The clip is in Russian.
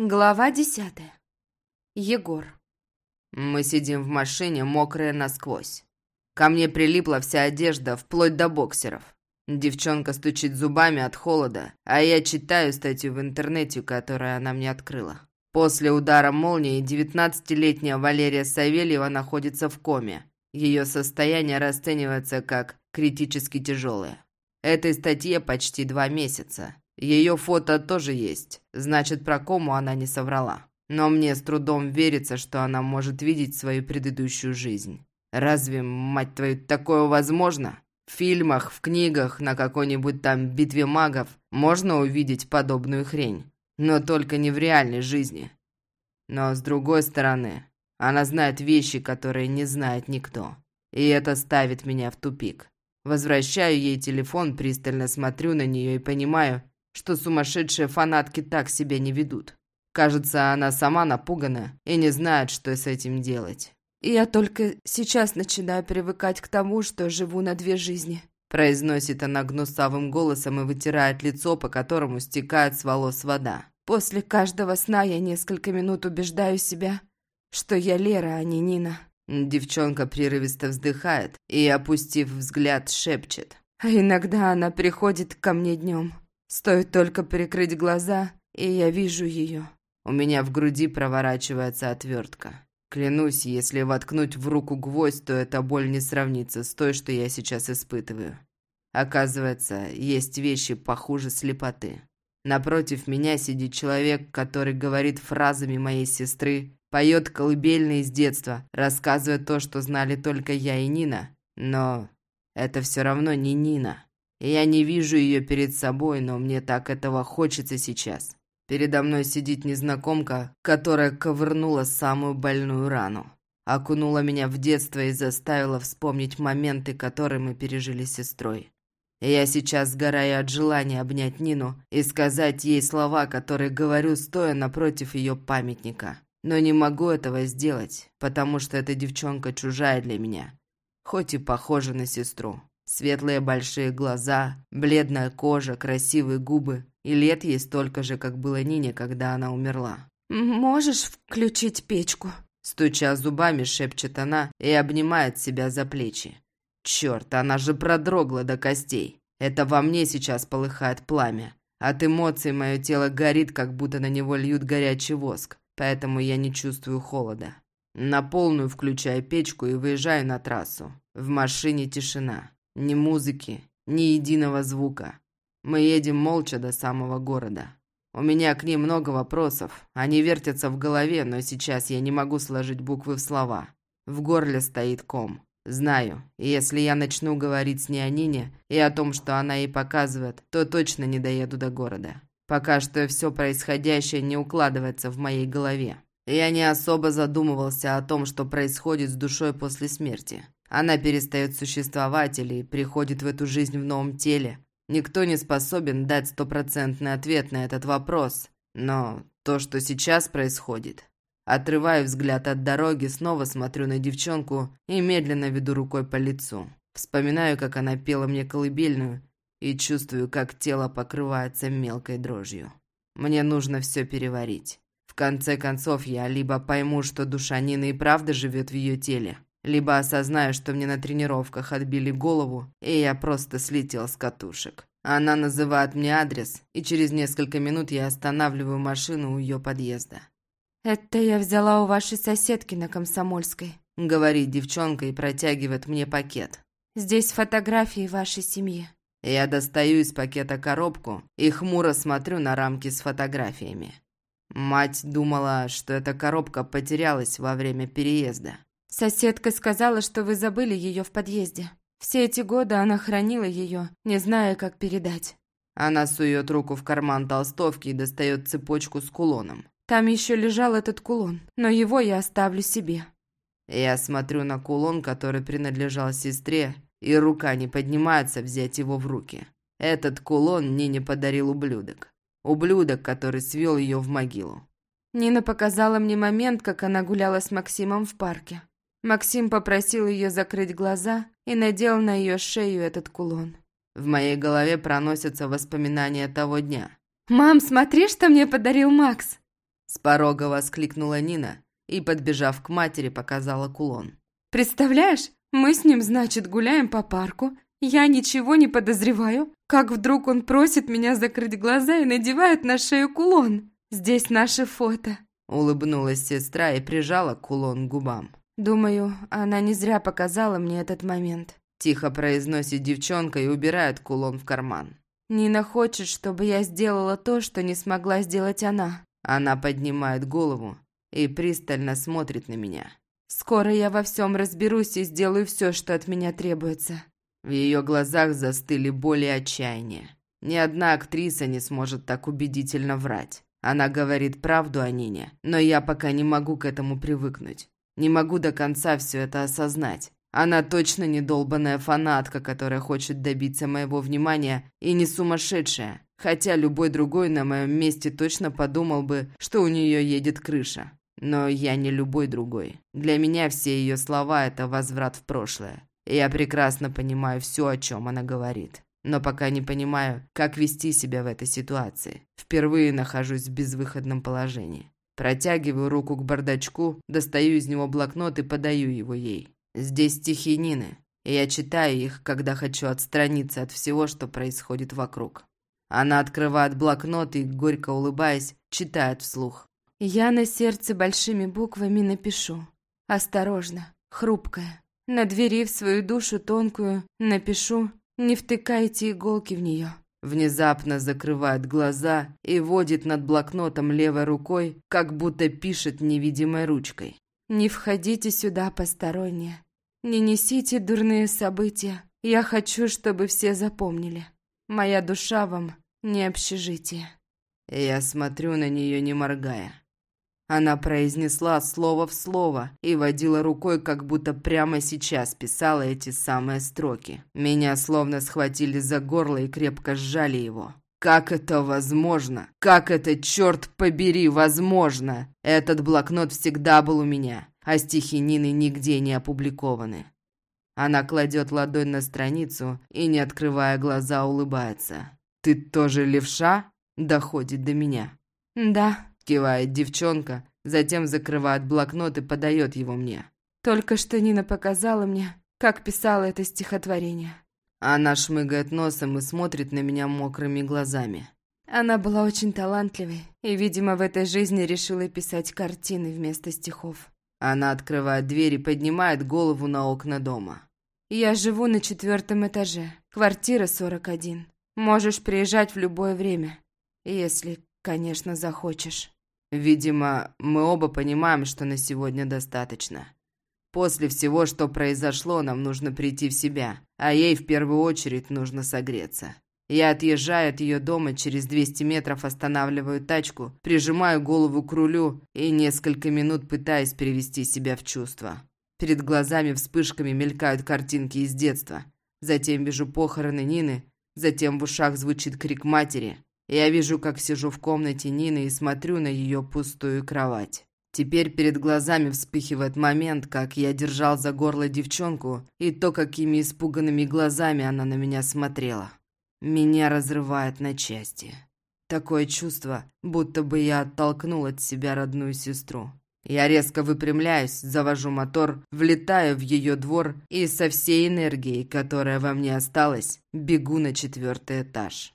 Глава десятая. Егор. Мы сидим в машине, мокрые насквозь. Ко мне прилипла вся одежда, вплоть до боксеров. Девчонка стучит зубами от холода, а я читаю статью в интернете, которую она мне открыла. После удара молнии 19-летняя Валерия Савельева находится в коме. Ее состояние расценивается как критически тяжелое. Этой статье почти два месяца. Ее фото тоже есть, значит, про кому она не соврала. Но мне с трудом верится, что она может видеть свою предыдущую жизнь. Разве, мать твою, такое возможно? В фильмах, в книгах, на какой-нибудь там битве магов можно увидеть подобную хрень. Но только не в реальной жизни. Но с другой стороны, она знает вещи, которые не знает никто. И это ставит меня в тупик. Возвращаю ей телефон, пристально смотрю на нее и понимаю, что сумасшедшие фанатки так себя не ведут. Кажется, она сама напугана и не знает, что с этим делать. «Я только сейчас начинаю привыкать к тому, что живу на две жизни», произносит она гнусавым голосом и вытирает лицо, по которому стекает с волос вода. «После каждого сна я несколько минут убеждаю себя, что я Лера, а не Нина». Девчонка прерывисто вздыхает и, опустив взгляд, шепчет. «А иногда она приходит ко мне днем. Стоит только прикрыть глаза, и я вижу ее. У меня в груди проворачивается отвертка. Клянусь, если воткнуть в руку гвоздь, то эта боль не сравнится с той, что я сейчас испытываю. Оказывается, есть вещи похуже слепоты. Напротив меня сидит человек, который говорит фразами моей сестры, поет колыбельные с детства, рассказывает то, что знали только я и Нина. Но это все равно не Нина. Я не вижу ее перед собой, но мне так этого хочется сейчас. Передо мной сидит незнакомка, которая ковырнула самую больную рану. Окунула меня в детство и заставила вспомнить моменты, которые мы пережили с сестрой. Я сейчас сгораю от желания обнять Нину и сказать ей слова, которые говорю, стоя напротив ее памятника. Но не могу этого сделать, потому что эта девчонка чужая для меня, хоть и похожа на сестру. Светлые большие глаза, бледная кожа, красивые губы. И лет ей столько же, как было Нине, когда она умерла. «Можешь включить печку?» Стуча зубами, шепчет она и обнимает себя за плечи. «Черт, она же продрогла до костей. Это во мне сейчас полыхает пламя. От эмоций мое тело горит, как будто на него льют горячий воск, поэтому я не чувствую холода. На полную включаю печку и выезжаю на трассу. В машине тишина. Ни музыки, ни единого звука. Мы едем молча до самого города. У меня к ним много вопросов. Они вертятся в голове, но сейчас я не могу сложить буквы в слова. В горле стоит ком. Знаю, если я начну говорить с ней о Нине и о том, что она ей показывает, то точно не доеду до города. Пока что все происходящее не укладывается в моей голове. Я не особо задумывался о том, что происходит с душой после смерти. Она перестает существовать или приходит в эту жизнь в новом теле. Никто не способен дать стопроцентный ответ на этот вопрос. Но то, что сейчас происходит... Отрываю взгляд от дороги, снова смотрю на девчонку и медленно веду рукой по лицу. Вспоминаю, как она пела мне колыбельную, и чувствую, как тело покрывается мелкой дрожью. Мне нужно все переварить. В конце концов, я либо пойму, что душа Нины и правда живет в ее теле, либо осознаю, что мне на тренировках отбили голову, и я просто слетел с катушек. Она называет мне адрес, и через несколько минут я останавливаю машину у ее подъезда. «Это я взяла у вашей соседки на Комсомольской», — говорит девчонка и протягивает мне пакет. «Здесь фотографии вашей семьи». Я достаю из пакета коробку и хмуро смотрю на рамки с фотографиями. Мать думала, что эта коробка потерялась во время переезда. Соседка сказала, что вы забыли ее в подъезде. Все эти годы она хранила ее, не зная, как передать. Она сует руку в карман толстовки и достает цепочку с кулоном. Там еще лежал этот кулон, но его я оставлю себе. Я смотрю на кулон, который принадлежал сестре, и рука не поднимается взять его в руки. Этот кулон Нине подарил ублюдок. Ублюдок, который свел ее в могилу. Нина показала мне момент, как она гуляла с Максимом в парке. Максим попросил ее закрыть глаза и надел на ее шею этот кулон. В моей голове проносятся воспоминания того дня. «Мам, смотри, что мне подарил Макс!» С порога воскликнула Нина и, подбежав к матери, показала кулон. «Представляешь, мы с ним, значит, гуляем по парку. Я ничего не подозреваю, как вдруг он просит меня закрыть глаза и надевает на шею кулон. Здесь наше фото». Улыбнулась сестра и прижала кулон к губам. «Думаю, она не зря показала мне этот момент». Тихо произносит девчонка и убирает кулон в карман. «Нина хочет, чтобы я сделала то, что не смогла сделать она». Она поднимает голову и пристально смотрит на меня. «Скоро я во всем разберусь и сделаю все, что от меня требуется». В ее глазах застыли боль и отчаяние. Ни одна актриса не сможет так убедительно врать. Она говорит правду о Нине, но я пока не могу к этому привыкнуть. Не могу до конца все это осознать. Она точно не долбанная фанатка, которая хочет добиться моего внимания, и не сумасшедшая. Хотя любой другой на моем месте точно подумал бы, что у нее едет крыша. Но я не любой другой. Для меня все ее слова – это возврат в прошлое. Я прекрасно понимаю все, о чем она говорит. Но пока не понимаю, как вести себя в этой ситуации. Впервые нахожусь в безвыходном положении. Протягиваю руку к бардачку, достаю из него блокнот и подаю его ей. Здесь стихи Нины, и я читаю их, когда хочу отстраниться от всего, что происходит вокруг. Она открывает блокнот и, горько улыбаясь, читает вслух. «Я на сердце большими буквами напишу. Осторожно, хрупкая. На двери в свою душу тонкую напишу. Не втыкайте иголки в нее. Внезапно закрывает глаза и водит над блокнотом левой рукой, как будто пишет невидимой ручкой. «Не входите сюда посторонние. Не несите дурные события. Я хочу, чтобы все запомнили. Моя душа вам не общежитие». Я смотрю на нее, не моргая. Она произнесла слово в слово и водила рукой, как будто прямо сейчас писала эти самые строки. Меня словно схватили за горло и крепко сжали его. Как это возможно? Как это, черт побери, возможно? Этот блокнот всегда был у меня, а стихи Нины нигде не опубликованы. Она кладет ладонь на страницу и, не открывая глаза, улыбается. «Ты тоже левша?» Доходит до меня. «Да», Кивает девчонка, затем закрывает блокнот и подает его мне. Только что Нина показала мне, как писала это стихотворение. Она шмыгает носом и смотрит на меня мокрыми глазами. Она была очень талантливой и, видимо, в этой жизни решила писать картины вместо стихов. Она открывает дверь и поднимает голову на окна дома. «Я живу на четвертом этаже, квартира 41. Можешь приезжать в любое время, если, конечно, захочешь». Видимо, мы оба понимаем, что на сегодня достаточно. После всего, что произошло, нам нужно прийти в себя, а ей в первую очередь нужно согреться. Я отъезжаю от ее дома, через 200 метров останавливаю тачку, прижимаю голову к рулю и несколько минут пытаюсь привести себя в чувство. Перед глазами вспышками мелькают картинки из детства. Затем вижу похороны Нины, затем в ушах звучит крик матери. Я вижу, как сижу в комнате Нины и смотрю на ее пустую кровать. Теперь перед глазами вспыхивает момент, как я держал за горло девчонку, и то, какими испуганными глазами она на меня смотрела. Меня разрывает на части. Такое чувство, будто бы я оттолкнул от себя родную сестру. Я резко выпрямляюсь, завожу мотор, влетаю в ее двор и со всей энергией, которая во мне осталась, бегу на четвертый этаж.